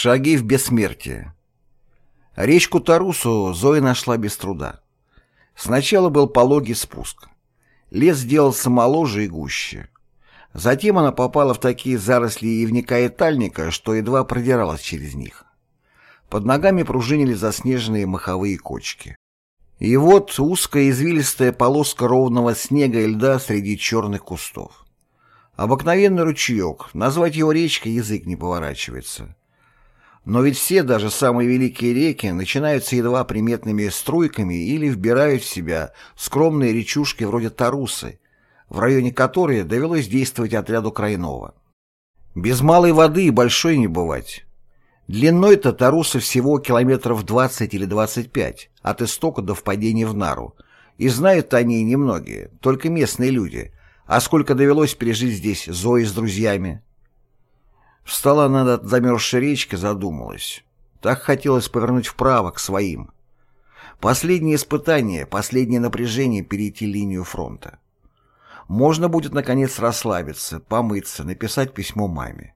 Шаги в бессмертие. Речку Тарусу Зоя нашла без труда. Сначала был пологий спуск. Лес сделался моложе и гуще. Затем она попала в такие заросли ивника и тальника, что едва продиралась через них. Под ногами пружинили заснеженные маховые кочки. И вот узкая извилистая полоска ровного снега и льда среди черных кустов. Обыкновенный ручеек, назвать его речкой язык не поворачивается. Но ведь все, даже самые великие реки, начинаются едва приметными струйками или вбирают в себя скромные речушки вроде Тарусы, в районе которой довелось действовать отряду Крайнова. Без малой воды и большой не бывать. Длиной-то Таруса всего километров 20 или 25, от истока до впадения в Нару, и знают они немногие, только местные люди, а сколько довелось пережить здесь Зои с друзьями. Встала над замерзшей речкой, задумалась. Так хотелось повернуть вправо, к своим. Последнее испытание, последнее напряжение перейти линию фронта. Можно будет, наконец, расслабиться, помыться, написать письмо маме.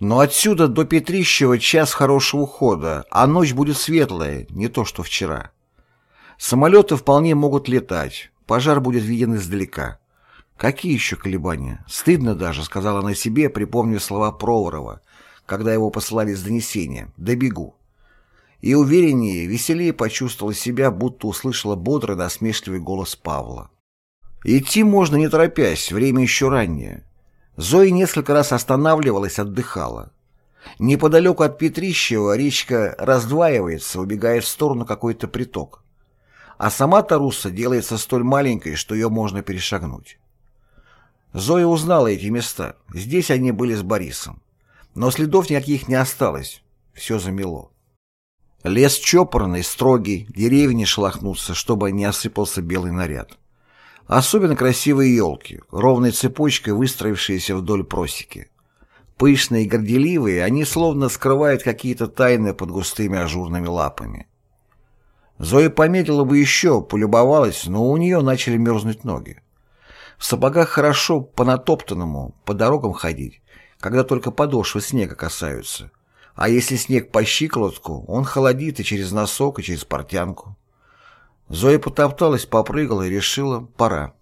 Но отсюда до Петрищева час хорошего хода, а ночь будет светлая, не то что вчера. Самолеты вполне могут летать, пожар будет виден издалека. Какие еще колебания? Стыдно даже, сказала она себе, припомнив слова Проворова, когда его посылали с донесения. Да бегу. И увереннее, веселее почувствовала себя, будто услышала бодрый насмешливый голос Павла. Идти можно не торопясь, время еще раннее. Зоя несколько раз останавливалась, отдыхала. Неподалеку от Петрищева речка раздваивается, убегая в сторону какой-то приток. А сама Таруса делается столь маленькой, что ее можно перешагнуть. Зоя узнала эти места. Здесь они были с Борисом. Но следов никаких не осталось. Все замело. Лес чопорный, строгий, деревья не шелохнутся, чтобы не осыпался белый наряд. Особенно красивые елки, ровной цепочкой выстроившиеся вдоль просеки. Пышные и горделивые, они словно скрывают какие-то тайны под густыми ажурными лапами. Зоя помедлила бы еще, полюбовалась, но у нее начали мерзнуть ноги. В сапогах хорошо по натоптанному, по дорогам ходить, когда только подошвы снега касаются. А если снег по щиколотку, он холодит и через носок, и через портянку. Зоя потопталась, попрыгала и решила – пора.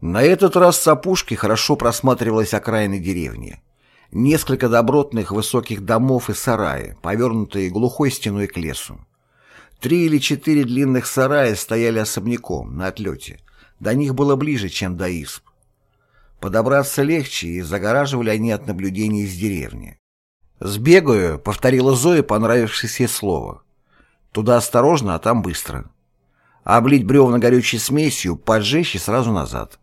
На этот раз с опушки хорошо просматривалась окраина деревни. Несколько добротных высоких домов и сараи, повернутые глухой стеной к лесу. Три или четыре длинных сарая стояли особняком, на отлете, до них было ближе, чем до исп. Подобраться легче, и загораживали они от наблюдений из деревни. «Сбегаю», — повторила Зоя понравившееся слово. «Туда осторожно, а там быстро. Облить бревна горючей смесью, поджечь и сразу назад.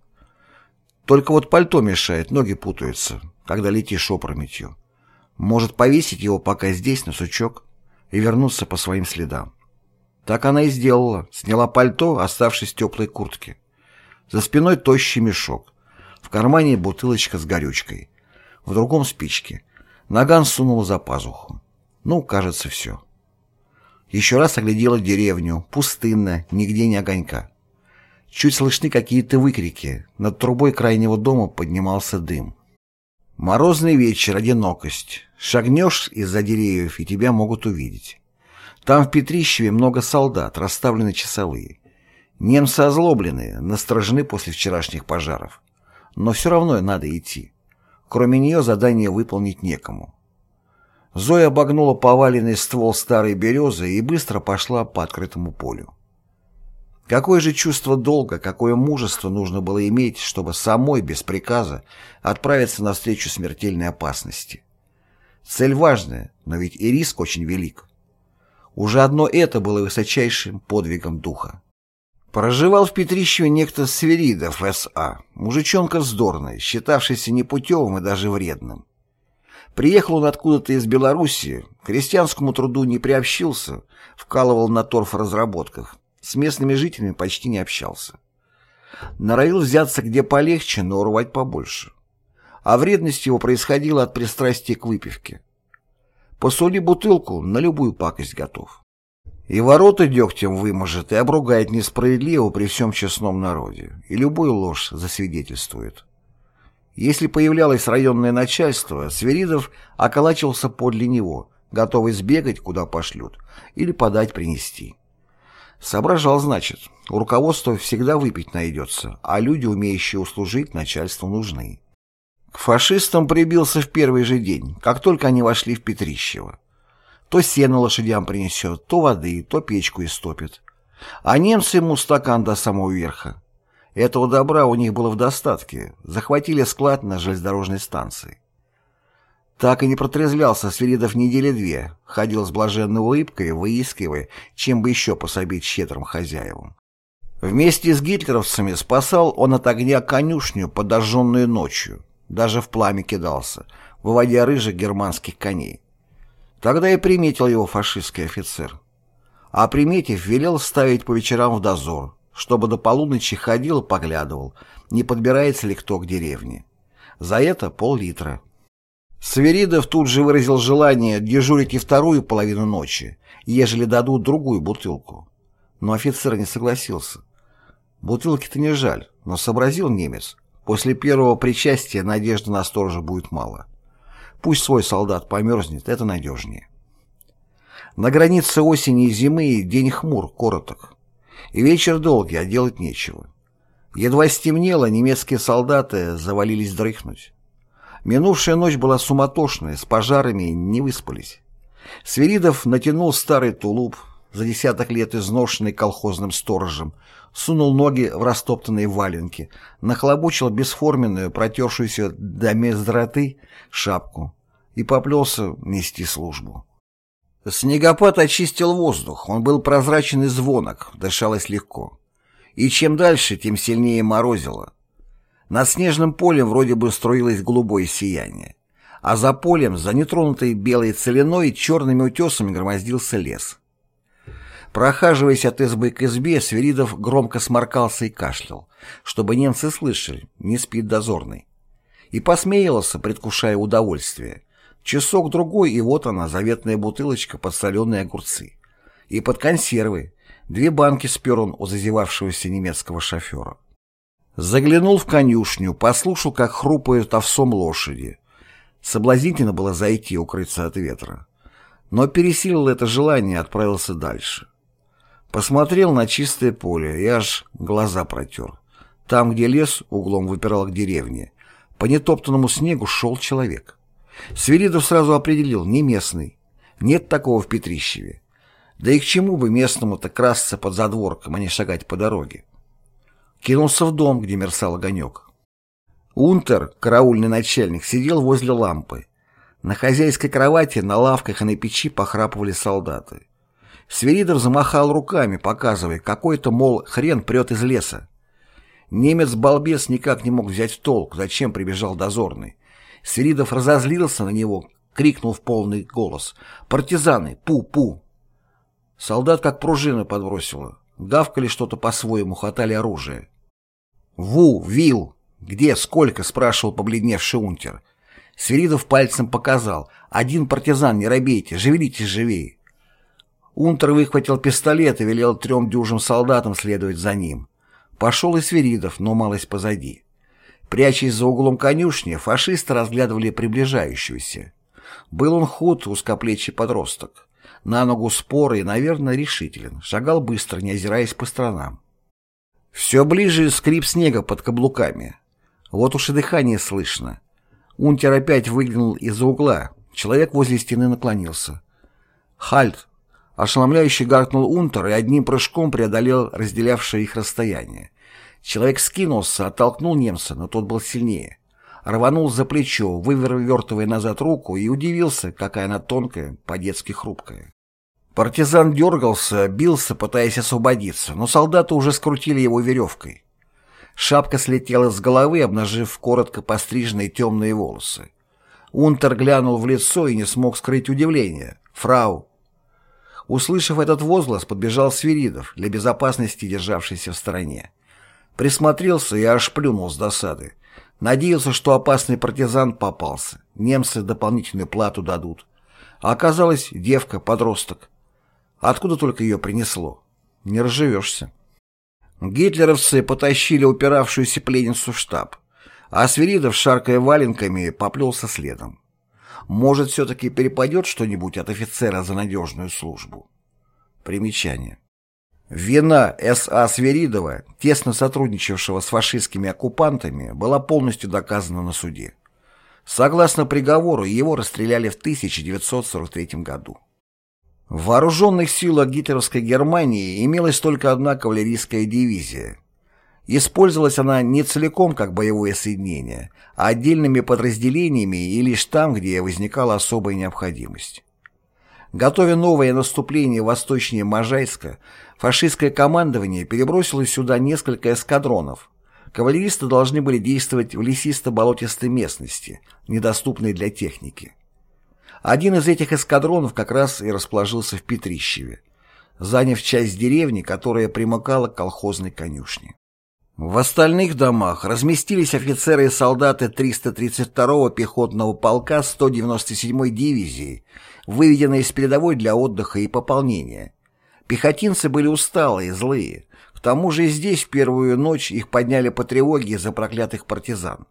Только вот пальто мешает, ноги путаются, когда летишь опрометью. Может повесить его пока здесь, на сучок, и вернуться по своим следам». Так она и сделала, сняла пальто, оставшись в теплой куртке. За спиной тощий мешок. В кармане бутылочка с горючкой. В другом спички. Наган сунул за пазуху. Ну, кажется, все. Еще раз оглядела деревню. Пустынно, нигде не огонька. Чуть слышны какие-то выкрики. Над трубой крайнего дома поднимался дым. Морозный вечер, одинокость. Шагнешь из-за деревьев, и тебя могут увидеть. Там в Петрищеве много солдат, расставлены часовые. Немцы озлоблены, насторожены после вчерашних пожаров. Но все равно надо идти. Кроме нее задание выполнить некому. Зоя обогнула поваленный ствол старой березы и быстро пошла по открытому полю. Какое же чувство долга, какое мужество нужно было иметь, чтобы самой, без приказа, отправиться навстречу смертельной опасности. Цель важная, но ведь и риск очень велик. Уже одно это было высочайшим подвигом духа. Проживал в Петрищеве некто Сверидов С.А., мужичонка вздорный, считавшийся непутевым и даже вредным. Приехал он откуда-то из Белоруссии, к крестьянскому труду не приобщился, вкалывал на торфоразработках, с местными жителями почти не общался. Норовил взяться где полегче, но урвать побольше. А вредность его происходила от пристрастия к выпивке. Посули бутылку, на любую пакость готов. И ворота дегтем выможет, и обругает несправедливо при всем честном народе, и любую ложь засвидетельствует. Если появлялось районное начальство, Сверидов околачивался подле него, готовый сбегать, куда пошлют, или подать принести. Соображал, значит, у руководства всегда выпить найдется, а люди, умеющие услужить, начальству нужны. К фашистам прибился в первый же день, как только они вошли в Петрищево. То сено лошадям принесет, то воды, то печку истопит. А немцы ему стакан до самого верха. Этого добра у них было в достатке. Захватили склад на железнодорожной станции. Так и не протрезвлялся Свиридов недели две, ходил с блаженной улыбкой, выискивая, чем бы еще пособить щедрым хозяевам. Вместе с гитлеровцами спасал он от огня конюшню, подожженную ночью. Даже в пламя кидался, выводя рыжих германских коней. Тогда и приметил его фашистский офицер. А приметив, велел ставить по вечерам в дозор, чтобы до полуночи ходил и поглядывал, не подбирается ли кто к деревне. За это пол-литра. Сверидов тут же выразил желание дежурить и вторую половину ночи, ежели дадут другую бутылку. Но офицер не согласился. Бутылки-то не жаль, но сообразил немец. После первого причастия надежды на сторожа будет мало. Пусть свой солдат померзнет, это надежнее. На границе осени и зимы день хмур, короток. И вечер долгий, а делать нечего. Едва стемнело, немецкие солдаты завалились дрыхнуть. Минувшая ночь была суматошная, с пожарами не выспались. Свиридов натянул старый тулуп, за десяток лет изношенный колхозным сторожем, сунул ноги в растоптанные валенки, нахлобучил бесформенную, протершуюся до мездроты шапку и поплелся нести службу. Снегопад очистил воздух, он был прозрачен и звонок, дышалось легко. И чем дальше, тем сильнее морозило. Над снежным полем вроде бы струилось голубое сияние, а за полем, за нетронутой белой целиной, черными утесами громоздился лес. Прохаживаясь от избы к избе, Свиридов громко сморкался и кашлял, чтобы немцы слышали, не спит дозорный. И посмеялся, предвкушая удовольствие. Часок-другой, и вот она, заветная бутылочка под соленые огурцы. И под консервы. Две банки спер он у зазевавшегося немецкого шофера. Заглянул в конюшню, послушал, как хрупают овсом лошади. Соблазнительно было зайти укрыться от ветра. Но пересилил это желание и отправился дальше. Посмотрел на чистое поле и аж глаза протер. Там, где лес углом выпирал к деревне, по нетоптанному снегу шел человек. Свиридов сразу определил, не местный. Нет такого в Петрищеве. Да и к чему бы местному-то красться под задворком, а не шагать по дороге? Кинулся в дом, где мерцал огонек. Унтер, караульный начальник, сидел возле лампы. На хозяйской кровати, на лавках и на печи похрапывали солдаты. Свиридов замахал руками, показывая, какой-то, мол, хрен прет из леса. Немец-балбес никак не мог взять в толк, зачем прибежал дозорный. Свиридов разозлился на него, крикнул в полный голос. «Партизаны! Пу-пу!» Солдат как пружина подбросило. Гавкали что-то по-своему, хватали оружие. «Ву! Вил! Где? Сколько?» — спрашивал побледневший унтер. Свиридов пальцем показал. «Один партизан, не робейте, живелитесь живее!» Унтер выхватил пистолет и велел трем дюжим солдатам следовать за ним. Пошел и Свиридов, но малость позади. Прячась за углом конюшни, фашисты разглядывали приближающегося. Был он худ, узкоплечий подросток на ногу споры и, наверное, решителен. Шагал быстро, не озираясь по сторонам. Все ближе скрип снега под каблуками. Вот уж и дыхание слышно. Унтер опять выглянул из-за угла. Человек возле стены наклонился. «Хальт!» Ошеломляюще гаркнул Унтер и одним прыжком преодолел разделявшее их расстояние. Человек скинулся, оттолкнул немца, но тот был сильнее. Рванул за плечо, вывертывая назад руку, и удивился, какая она тонкая, по-детски хрупкая. Партизан дергался, бился, пытаясь освободиться, но солдаты уже скрутили его веревкой. Шапка слетела с головы, обнажив коротко постриженные темные волосы. Унтер глянул в лицо и не смог скрыть удивление. «Фрау!» Услышав этот возглас, подбежал Свиридов, для безопасности державшийся в стороне. Присмотрелся и аж плюнул с досады. Надеялся, что опасный партизан попался. Немцы дополнительную плату дадут. А оказалось, девка, подросток. Откуда только ее принесло? Не разживешься. Гитлеровцы потащили упиравшуюся пленницу в штаб, а Свиридов, шаркая валенками, поплелся следом. Может, все-таки перепадет что-нибудь от офицера за надежную службу? Примечание. Вина С.А. Сверидова, тесно сотрудничавшего с фашистскими оккупантами, была полностью доказана на суде. Согласно приговору, его расстреляли в 1943 году. В вооруженных силах гитлеровской Германии имелась только одна кавалерийская дивизия. Использовалась она не целиком как боевое соединение, а отдельными подразделениями и лишь там, где возникала особая необходимость. Готовя новое наступление восточнее Можайска, фашистское командование перебросило сюда несколько эскадронов. Кавалеристы должны были действовать в лесисто-болотистой местности, недоступной для техники. Один из этих эскадронов как раз и расположился в Петрищеве, заняв часть деревни, которая примыкала к колхозной конюшне. В остальных домах разместились офицеры и солдаты 332-го пехотного полка 197-й дивизии, выведенные из передовой для отдыха и пополнения. Пехотинцы были усталые, злые. К тому же и здесь в первую ночь их подняли по тревоге из-за проклятых партизан.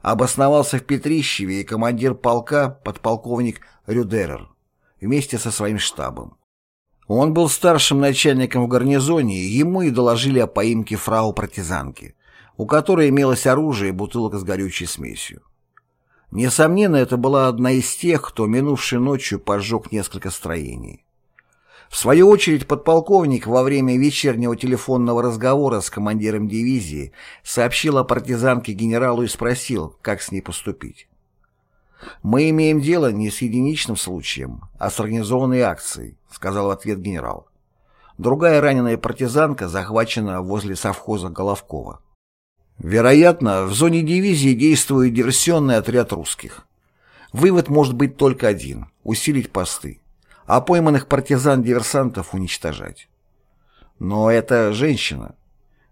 Обосновался в Петрищеве и командир полка, подполковник Рюдерер, вместе со своим штабом. Он был старшим начальником в гарнизоне, и ему и доложили о поимке фрау-партизанки, у которой имелось оружие и бутылка с горючей смесью. Несомненно, это была одна из тех, кто минувшей ночью поджег несколько строений. В свою очередь, подполковник во время вечернего телефонного разговора с командиром дивизии сообщил о партизанке генералу и спросил, как с ней поступить. «Мы имеем дело не с единичным случаем, а с организованной акцией», сказал в ответ генерал. Другая раненая партизанка захвачена возле совхоза Головкова. Вероятно, в зоне дивизии действует диверсионный отряд русских. Вывод может быть только один – усилить посты, а пойманных партизан-диверсантов уничтожать. Но это женщина.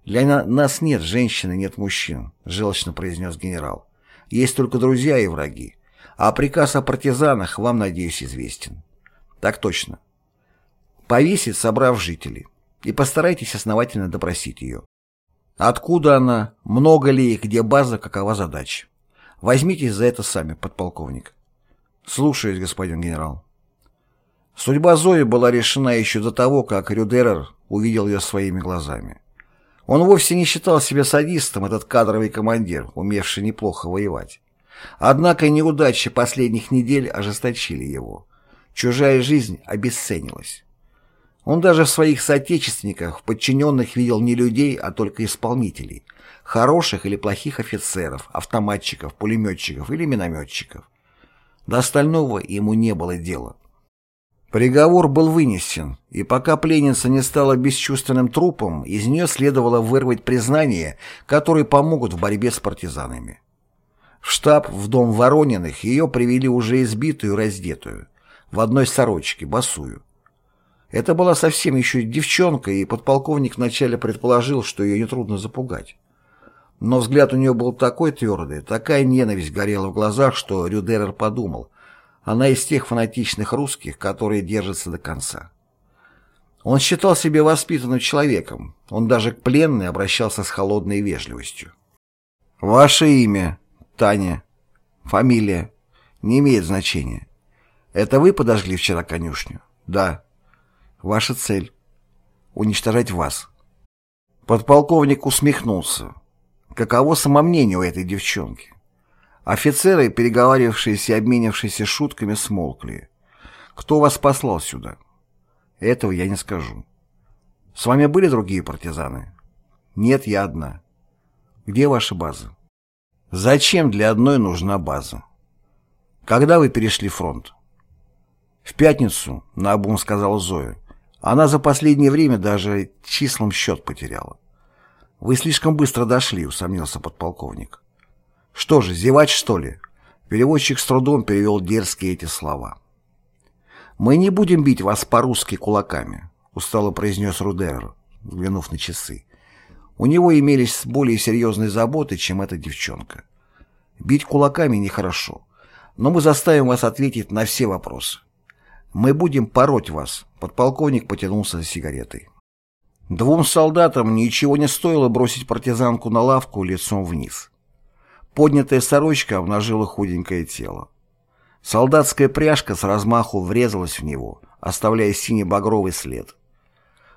Для нас нет женщины, нет мужчин, желчно произнес генерал. Есть только друзья и враги. А приказ о партизанах вам, надеюсь, известен. Так точно. Повесить, собрав жителей. И постарайтесь основательно допросить ее. Откуда она, много ли их, где база, какова задача. Возьмитесь за это сами, подполковник. Слушаюсь, господин генерал. Судьба Зои была решена еще до того, как Рюдерер увидел ее своими глазами. Он вовсе не считал себя садистом, этот кадровый командир, умевший неплохо воевать. Однако неудачи последних недель ожесточили его. Чужая жизнь обесценилась. Он даже в своих соотечественниках, в подчиненных видел не людей, а только исполнителей, хороших или плохих офицеров, автоматчиков, пулеметчиков или минометчиков. До остального ему не было дела. Приговор был вынесен, и пока пленница не стала бесчувственным трупом, из нее следовало вырвать признания, которые помогут в борьбе с партизанами. В штаб, в дом Ворониных, ее привели уже избитую, раздетую, в одной сорочке, босую. Это была совсем еще девчонка, и подполковник вначале предположил, что ее нетрудно запугать. Но взгляд у нее был такой твердый, такая ненависть горела в глазах, что Рюдерер подумал, она из тех фанатичных русских, которые держатся до конца. Он считал себя воспитанным человеком, он даже к пленной обращался с холодной вежливостью. «Ваше имя?» Таня. Фамилия. Не имеет значения. Это вы подожгли вчера конюшню? Да. Ваша цель. Уничтожать вас. Подполковник усмехнулся. Каково самомнение у этой девчонки? Офицеры, переговаривавшиеся и обменившиеся шутками, смолкли. Кто вас послал сюда? Этого я не скажу. С вами были другие партизаны? Нет, я одна. Где ваша база? Зачем для одной нужна база? Когда вы перешли фронт? В пятницу, наобум сказала Зоя. Она за последнее время даже числом счет потеряла. Вы слишком быстро дошли, усомнился подполковник. Что же, зевать что ли? Переводчик с трудом перевел дерзкие эти слова. «Мы не будем бить вас по-русски кулаками», — устало произнес Рудер, взглянув на часы. У него имелись более серьезные заботы, чем эта девчонка. Бить кулаками нехорошо, но мы заставим вас ответить на все вопросы. Мы будем пороть вас. Подполковник потянулся за сигаретой. Двум солдатам ничего не стоило бросить партизанку на лавку лицом вниз. Поднятая сорочка обнажила худенькое тело. Солдатская пряжка с размаху врезалась в него, оставляя сине-багровый след.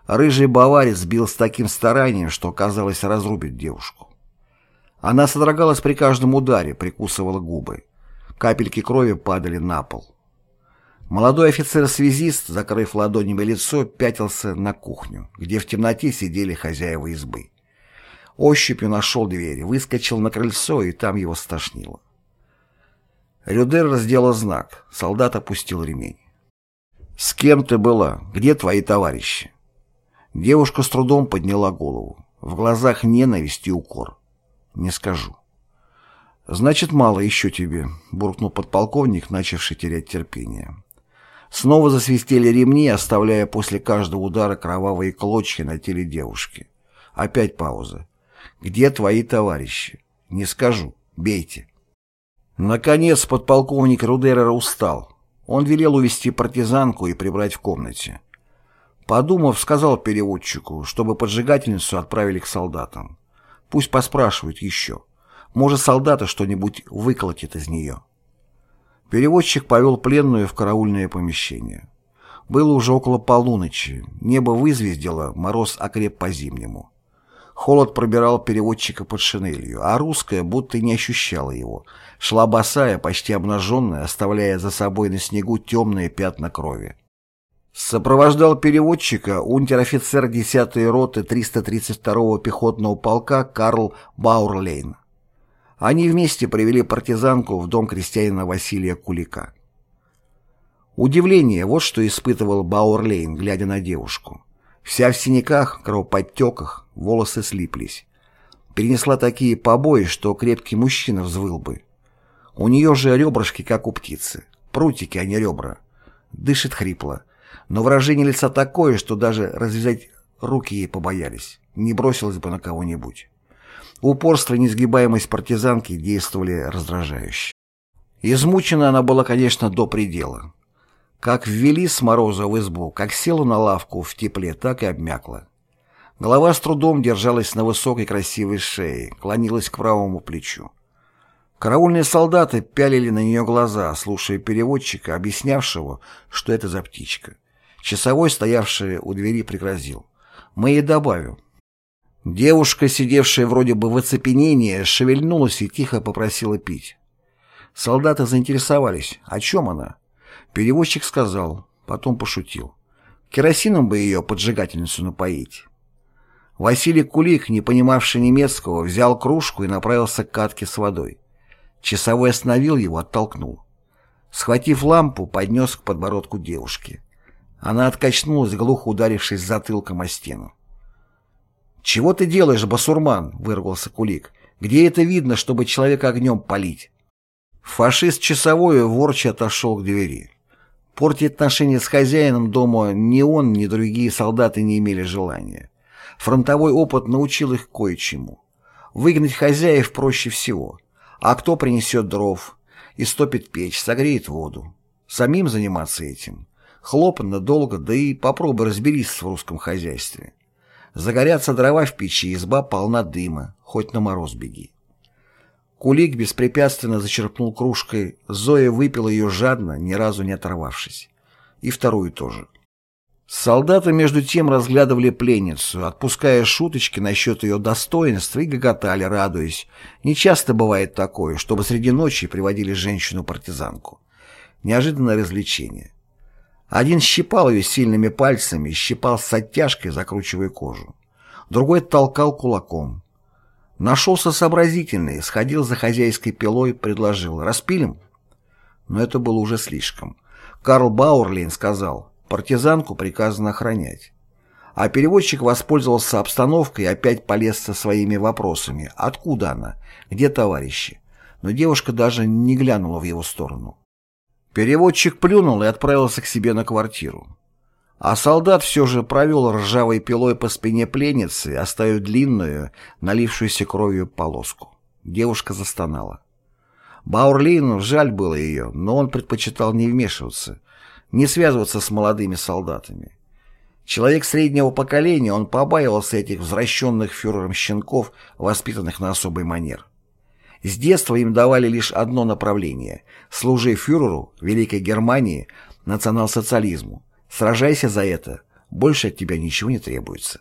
Рыжий баварец бил с таким старанием, что, казалось, разрубит девушку. Она содрогалась при каждом ударе, прикусывала губы. Капельки крови падали на пол. Молодой офицер-связист, закрыв ладонями лицо, пятился на кухню, где в темноте сидели хозяева избы. Ощупью нашел дверь, выскочил на крыльцо, и там его стошнило. Рюдер сделал знак. Солдат опустил ремень. «С кем ты была? Где твои товарищи?» Девушка с трудом подняла голову. В глазах ненависть и укор. «Не скажу». «Значит, мало еще тебе», — буркнул подполковник, начавший терять терпение. Снова засвистели ремни, оставляя после каждого удара кровавые клочья на теле девушки. Опять пауза. «Где твои товарищи?» «Не скажу. Бейте». Наконец подполковник Рудерер устал. Он велел увести партизанку и прибрать в комнате. Подумав, сказал переводчику, чтобы поджигательницу отправили к солдатам. Пусть поспрашивают еще. Может, солдаты что-нибудь выколотят из нее. Переводчик повел пленную в караульное помещение. Было уже около полуночи, небо вызвездило, мороз окреп по-зимнему. Холод пробирал переводчика под шинелью, а русская будто не ощущала его. Шла босая, почти обнаженная, оставляя за собой на снегу темные пятна крови. Сопровождал переводчика унтер-офицер 10-й роты 332-го пехотного полка Карл Баурлейн. Они вместе привели партизанку в дом крестьянина Василия Кулика. Удивление, вот что испытывал Баурлейн, глядя на девушку. Вся в синяках, кровоподтеках, волосы слиплись. Перенесла такие побои, что крепкий мужчина взвыл бы. У нее же ребрышки, как у птицы. Прутики, а не ребра. Дышит хрипло. Но выражение лица такое, что даже развязать руки ей побоялись. Не бросилась бы на кого-нибудь. Упорство и несгибаемость партизанки действовали раздражающе. Измучена она была, конечно, до предела. Как ввели с мороза в избу, как села на лавку в тепле, так и обмякла. Голова с трудом держалась на высокой красивой шее, клонилась к правому плечу. Караульные солдаты пялили на нее глаза, слушая переводчика, объяснявшего, что это за птичка. Часовой, стоявший у двери, пригрозил. «Мы ей добавим». Девушка, сидевшая вроде бы в оцепенении, шевельнулась и тихо попросила пить. Солдаты заинтересовались, о чем она. Переводчик сказал, потом пошутил. Керосином бы ее поджигательницу напоить. Василий Кулик, не понимавший немецкого, взял кружку и направился к катке с водой. Часовой остановил его, оттолкнул. Схватив лампу, поднес к подбородку девушки. Она откачнулась, глухо ударившись затылком о стену. «Чего ты делаешь, басурман?» — вырвался Кулик. «Где это видно, чтобы человека огнем полить?» Фашист часовой ворча отошел к двери. Портить отношения с хозяином дома ни он, ни другие солдаты не имели желания. Фронтовой опыт научил их кое-чему. Выгнать хозяев проще всего. А кто принесет дров, истопит печь, согреет воду? Самим заниматься этим? Хлопотно, долго, да и попробуй разберись в русском хозяйстве. Загорятся дрова в печи, изба полна дыма, хоть на мороз беги. Кулик беспрепятственно зачерпнул кружкой, Зоя выпила ее жадно, ни разу не оторвавшись. И вторую тоже. Солдаты между тем разглядывали пленницу, отпуская шуточки насчет ее достоинства и гоготали, радуясь. Нечасто бывает такое, чтобы среди ночи приводили женщину-партизанку. Неожиданное развлечение. Один щипал ее сильными пальцами, щипал с оттяжкой, закручивая кожу. Другой толкал кулаком. Нашелся сообразительный, сходил за хозяйской пилой, предложил «Распилим?» Но это было уже слишком. Карл Баурлин сказал «Партизанку приказано охранять». А переводчик воспользовался обстановкой и опять полез со своими вопросами. Откуда она? Где товарищи? Но девушка даже не глянула в его сторону. Переводчик плюнул и отправился к себе на квартиру. А солдат все же провел ржавой пилой по спине пленницы, оставив длинную, налившуюся кровью полоску. Девушка застонала. Баурлину жаль было ее, но он предпочитал не вмешиваться, не связываться с молодыми солдатами. Человек среднего поколения, он побаивался этих возвращенных фюрером щенков, воспитанных на особый манер. С детства им давали лишь одно направление – служи фюреру, Великой Германии, национал-социализму. Сражайся за это, больше от тебя ничего не требуется.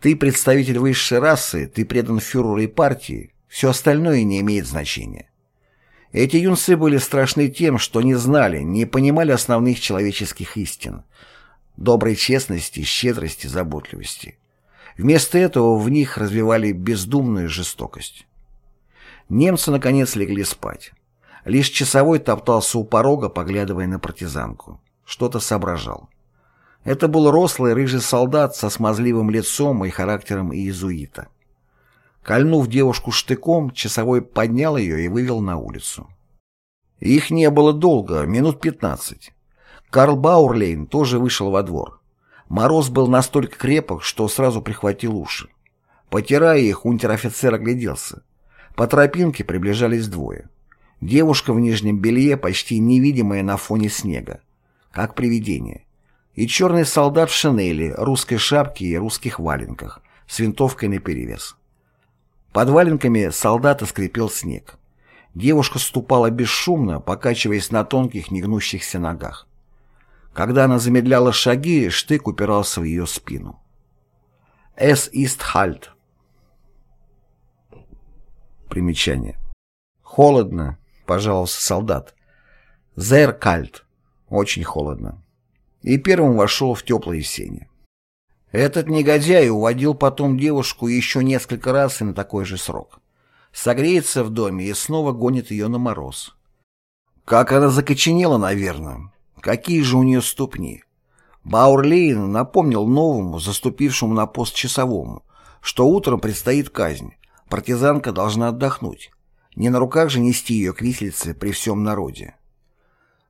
Ты представитель высшей расы, ты предан фюреру и партии, все остальное не имеет значения. Эти юнцы были страшны тем, что не знали, не понимали основных человеческих истин – доброй честности, щедрости, заботливости. Вместо этого в них развивали бездумную жестокость. Немцы, наконец, легли спать. Лишь часовой топтался у порога, поглядывая на партизанку. Что-то соображал. Это был рослый рыжий солдат со смазливым лицом и характером иезуита. Кольнув девушку штыком, часовой поднял ее и вывел на улицу. Их не было долго, минут пятнадцать. Карл Баурлейн тоже вышел во двор. Мороз был настолько крепок, что сразу прихватил уши. Потирая их, унтер-офицер огляделся. По тропинке приближались двое. Девушка в нижнем белье, почти невидимая на фоне снега, как привидение. И черный солдат в шинели, русской шапке и русских валенках, с винтовкой наперевес. Под валенками солдата скрипел снег. Девушка ступала бесшумно, покачиваясь на тонких негнущихся ногах. Когда она замедляла шаги, штык упирался в ее спину. «Эс ист хальт». Примечание. «Холодно», — пожаловался солдат. «Зер кальт». Очень холодно. И первым вошел в теплое сене. Этот негодяй уводил потом девушку еще несколько раз и на такой же срок. Согреется в доме и снова гонит ее на мороз. Как она закоченела, наверное. Какие же у нее ступни. Баурлейн напомнил новому, заступившему на пост часовому, что утром предстоит казнь. Партизанка должна отдохнуть. Не на руках же нести ее к виселице при всем народе.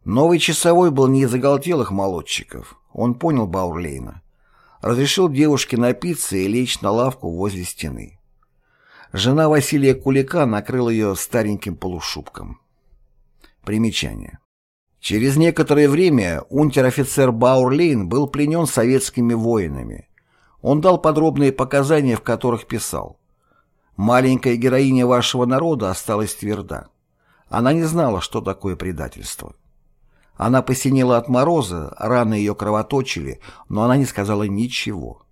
Новый часовой был не из оголтелых молодчиков. Он понял Баурлейна разрешил девушке напиться и лечь на лавку возле стены. Жена Василия Кулика накрыла ее стареньким полушубком. Примечание. Через некоторое время унтер-офицер Баурлейн был пленен советскими воинами. Он дал подробные показания, в которых писал «Маленькая героиня вашего народа осталась тверда. Она не знала, что такое предательство. Она посинела от мороза, раны ее кровоточили, но она не сказала ничего.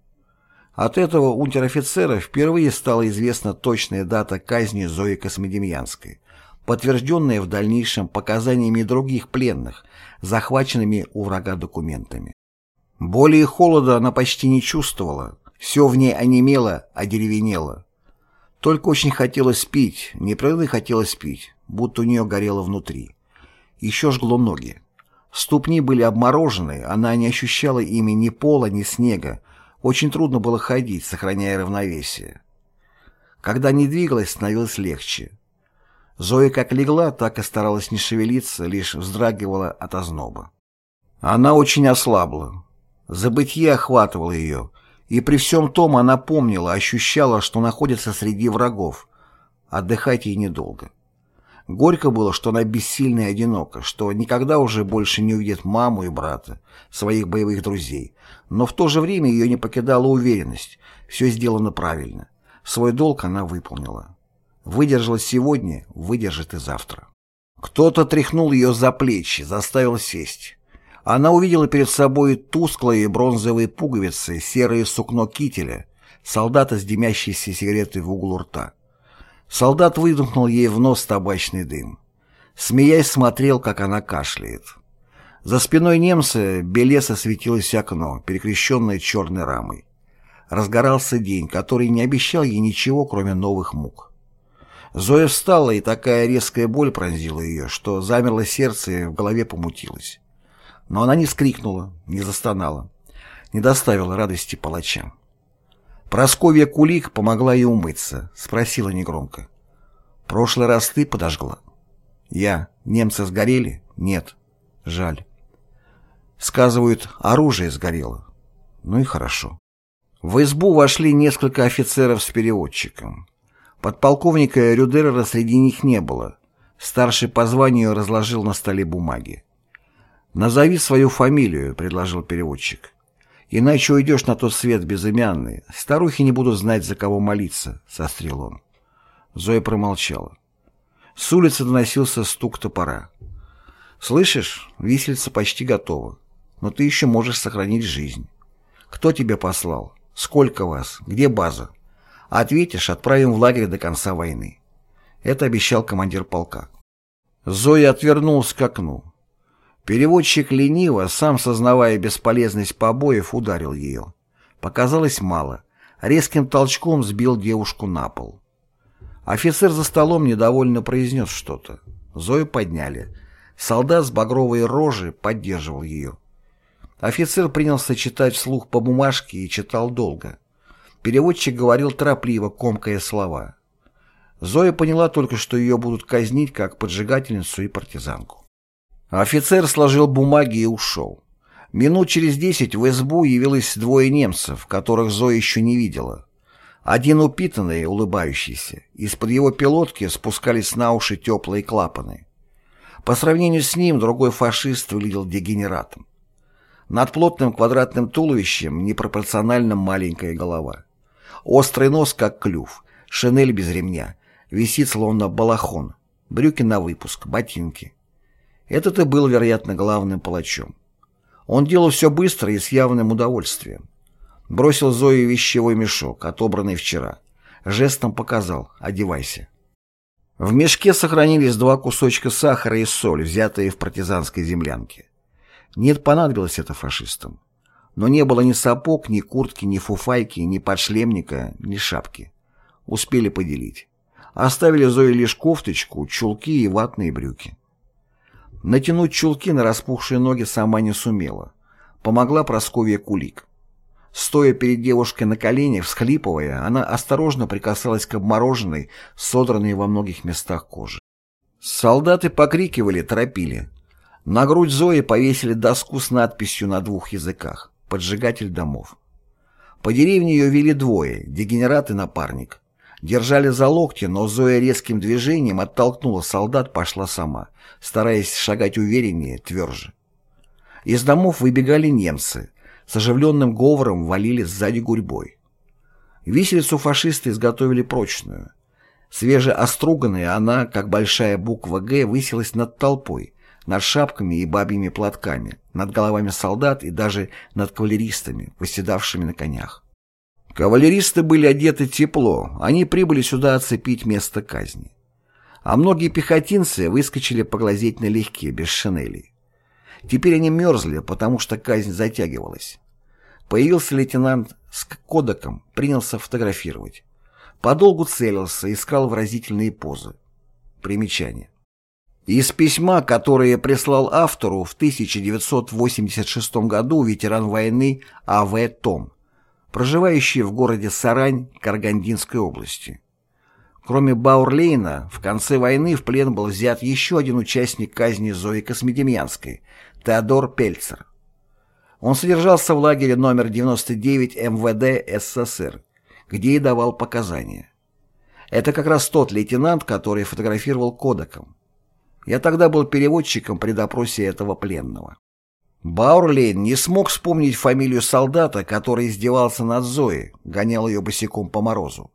От этого унтер-офицера впервые стала известна точная дата казни Зои Космодемьянской, подтвержденная в дальнейшем показаниями других пленных, захваченными у врага документами. Боли и холода она почти не чувствовала, все в ней онемело, одеревенело. Только очень хотелось пить, непрерывно хотелось пить, будто у нее горело внутри. Еще жгло ноги. Ступни были обморожены, она не ощущала ими ни пола, ни снега. Очень трудно было ходить, сохраняя равновесие. Когда не двигалась, становилось легче. Зоя как легла, так и старалась не шевелиться, лишь вздрагивала от озноба. Она очень ослабла. Забытье охватывало ее, и при всем том она помнила, ощущала, что находится среди врагов. Отдыхать ей недолго. Горько было, что она бессильна и одинока, что никогда уже больше не увидит маму и брата, своих боевых друзей. Но в то же время ее не покидала уверенность, все сделано правильно. Свой долг она выполнила. Выдержала сегодня, выдержит и завтра. Кто-то тряхнул ее за плечи, заставил сесть. Она увидела перед собой тусклые бронзовые пуговицы, серое сукно кителя, солдата с дымящейся сигаретой в углу рта. Солдат выдохнул ей в нос табачный дым. Смеясь, смотрел, как она кашляет. За спиной немца белесо светилось окно, перекрещенное черной рамой. Разгорался день, который не обещал ей ничего, кроме новых мук. Зоя встала, и такая резкая боль пронзила ее, что замерло сердце и в голове помутилось. Но она не скрикнула, не застонала, не доставила радости палачам. Просковья Кулик помогла ей умыться, спросила негромко. «Прошлый раз ты подожгла?» «Я. Немцы сгорели?» «Нет. Жаль». Сказывают, оружие сгорело. Ну и хорошо. В избу вошли несколько офицеров с переводчиком. Подполковника Рюдерера среди них не было. Старший по званию разложил на столе бумаги. «Назови свою фамилию», — предложил переводчик. Иначе уйдешь на тот свет безымянный. Старухи не будут знать, за кого молиться, — сострил он. Зоя промолчала. С улицы доносился стук топора. «Слышишь, виселица почти готова, но ты еще можешь сохранить жизнь. Кто тебя послал? Сколько вас? Где база? Ответишь, отправим в лагерь до конца войны». Это обещал командир полка. Зоя отвернулась к окну. Переводчик лениво, сам сознавая бесполезность побоев, ударил ее. Показалось мало. Резким толчком сбил девушку на пол. Офицер за столом недовольно произнес что-то. Зою подняли. Солдат с багровой рожи поддерживал ее. Офицер принялся читать вслух по бумажке и читал долго. Переводчик говорил торопливо, комкая слова. Зоя поняла только, что ее будут казнить как поджигательницу и партизанку. Офицер сложил бумаги и ушел. Минут через десять в избу явилось двое немцев, которых Зоя еще не видела. Один упитанный, улыбающийся. Из-под его пилотки спускались на уши теплые клапаны. По сравнению с ним другой фашист выглядел дегенератом. Над плотным квадратным туловищем непропорционально маленькая голова. Острый нос, как клюв, шинель без ремня, висит словно балахон, брюки на выпуск, ботинки. Этот и был, вероятно, главным палачом. Он делал все быстро и с явным удовольствием. Бросил Зое вещевой мешок, отобранный вчера. Жестом показал «одевайся». В мешке сохранились два кусочка сахара и соль, взятые в партизанской землянке. Нет, понадобилось это фашистам. Но не было ни сапог, ни куртки, ни фуфайки, ни подшлемника, ни шапки. Успели поделить. Оставили Зое лишь кофточку, чулки и ватные брюки. Натянуть чулки на распухшие ноги сама не сумела. Помогла Прасковья Кулик. Стоя перед девушкой на коленях, всхлипывая, она осторожно прикасалась к обмороженной, содранной во многих местах кожи. Солдаты покрикивали, торопили. На грудь Зои повесили доску с надписью на двух языках «Поджигатель домов». По деревне ее вели двое, дегенерат и напарник. Держали за локти, но Зоя резким движением оттолкнула солдат, пошла сама, стараясь шагать увереннее, тверже. Из домов выбегали немцы, с оживленным говором валили сзади гурьбой. Виселицу фашисты изготовили прочную. Свежеоструганная она, как большая буква «Г», высилась над толпой, над шапками и бабьими платками, над головами солдат и даже над кавалеристами, восседавшими на конях. Кавалеристы были одеты тепло, они прибыли сюда оцепить место казни. А многие пехотинцы выскочили поглазеть налегке, без шинелей. Теперь они мерзли, потому что казнь затягивалась. Появился лейтенант с кодеком, принялся фотографировать. Подолгу целился, искал выразительные позы. Примечание. Из письма, которое прислал автору в 1986 году ветеран войны А.В. Том, проживающий в городе Сарань Каргандинской области. Кроме Баурлейна, в конце войны в плен был взят еще один участник казни Зои Космедемьянской, Теодор Пельцер. Он содержался в лагере номер 99 МВД СССР, где и давал показания. Это как раз тот лейтенант, который фотографировал кодеком. Я тогда был переводчиком при допросе этого пленного. Баурлейн не смог вспомнить фамилию солдата, который издевался над Зоей, гонял ее босиком по морозу.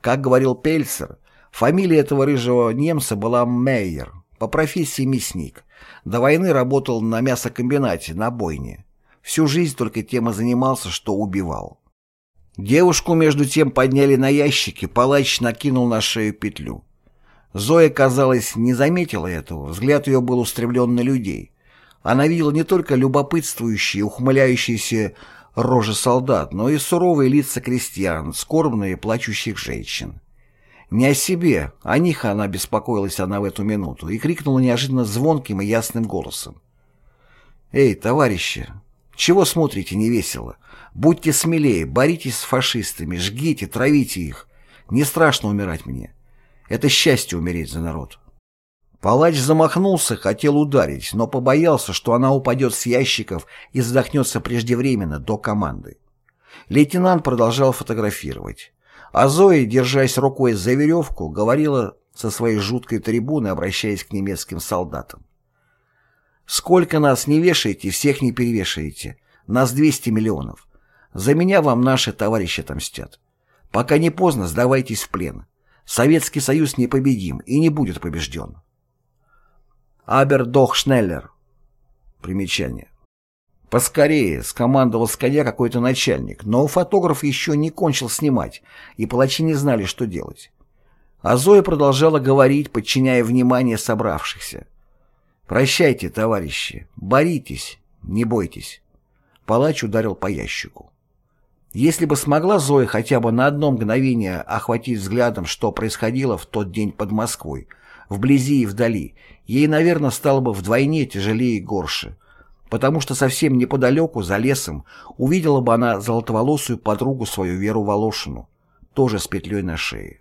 Как говорил Пельцер, фамилия этого рыжего немца была Мейер, по профессии мясник. До войны работал на мясокомбинате, на бойне. Всю жизнь только тем и занимался, что убивал. Девушку между тем подняли на ящики, палач накинул на шею петлю. Зоя, казалось, не заметила этого, взгляд ее был устремлен на людей. Она видела не только любопытствующие, ухмыляющиеся рожи солдат, но и суровые лица крестьян, скорбные плачущих женщин. Не о себе, о них она беспокоилась она в эту минуту и крикнула неожиданно звонким и ясным голосом. «Эй, товарищи, чего смотрите невесело? Будьте смелее, боритесь с фашистами, жгите, травите их. Не страшно умирать мне. Это счастье умереть за народ». Палач замахнулся, хотел ударить, но побоялся, что она упадет с ящиков и задохнется преждевременно, до команды. Лейтенант продолжал фотографировать. А Зоя, держась рукой за веревку, говорила со своей жуткой трибуны, обращаясь к немецким солдатам. «Сколько нас не вешаете, всех не перевешаете. Нас 200 миллионов. За меня вам наши товарищи отомстят. Пока не поздно, сдавайтесь в плен. Советский Союз непобедим и не будет побежден. Абер Дох Шнеллер. Примечание. «Поскорее!» — скомандовал с коня какой-то начальник, но фотограф еще не кончил снимать, и палачи не знали, что делать. А Зоя продолжала говорить, подчиняя внимание собравшихся. «Прощайте, товарищи, боритесь, не бойтесь». Палач ударил по ящику. Если бы смогла Зоя хотя бы на одно мгновение охватить взглядом, что происходило в тот день под Москвой, вблизи и вдали, ей, наверное, стало бы вдвойне тяжелее и горше, потому что совсем неподалеку, за лесом, увидела бы она золотоволосую подругу свою Веру Волошину, тоже с петлей на шее.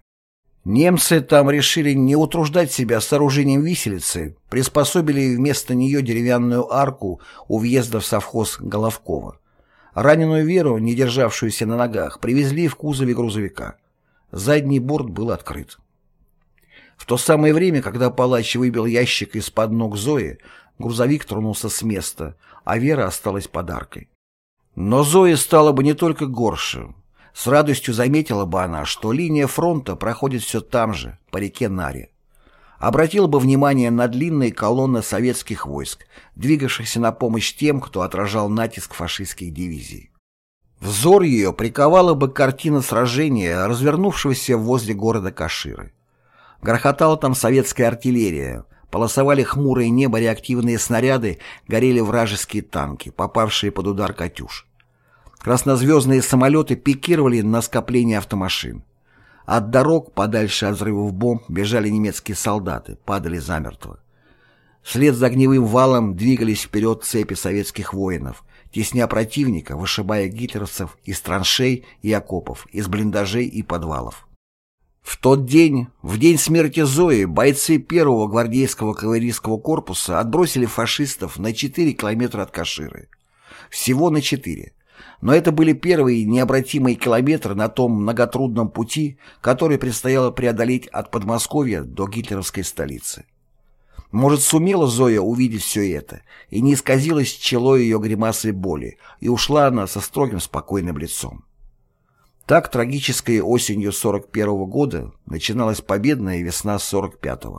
Немцы там решили не утруждать себя сооружением виселицы, приспособили вместо нее деревянную арку у въезда в совхоз Головкова. Раненую Веру, не державшуюся на ногах, привезли в кузове грузовика. Задний борт был открыт. В то самое время, когда палач выбил ящик из-под ног Зои, грузовик тронулся с места, а Вера осталась подаркой. Но Зои стало бы не только горше. С радостью заметила бы она, что линия фронта проходит все там же, по реке Наре. Обратила бы внимание на длинные колонны советских войск, двигавшихся на помощь тем, кто отражал натиск фашистских дивизий. Взор ее приковала бы картина сражения, развернувшегося возле города Каширы. Грохотала там советская артиллерия, полосовали хмурое небо реактивные снаряды, горели вражеские танки, попавшие под удар «Катюш». Краснозвездные самолеты пикировали на скопление автомашин. От дорог, подальше от взрывов бомб, бежали немецкие солдаты, падали замертво. Вслед за огневым валом двигались вперед цепи советских воинов, тесня противника, вышибая гитлеровцев из траншей и окопов, из блиндажей и подвалов. В тот день, в день смерти Зои, бойцы первого гвардейского кавалерийского корпуса отбросили фашистов на 4 километра от Каширы. Всего на 4. Но это были первые необратимые километры на том многотрудном пути, который предстояло преодолеть от Подмосковья до гитлеровской столицы. Может, сумела Зоя увидеть все это, и не исказилось чело ее гримасой боли, и ушла она со строгим спокойным лицом. Так трагической осенью 41 -го года начиналась победная весна 45-го.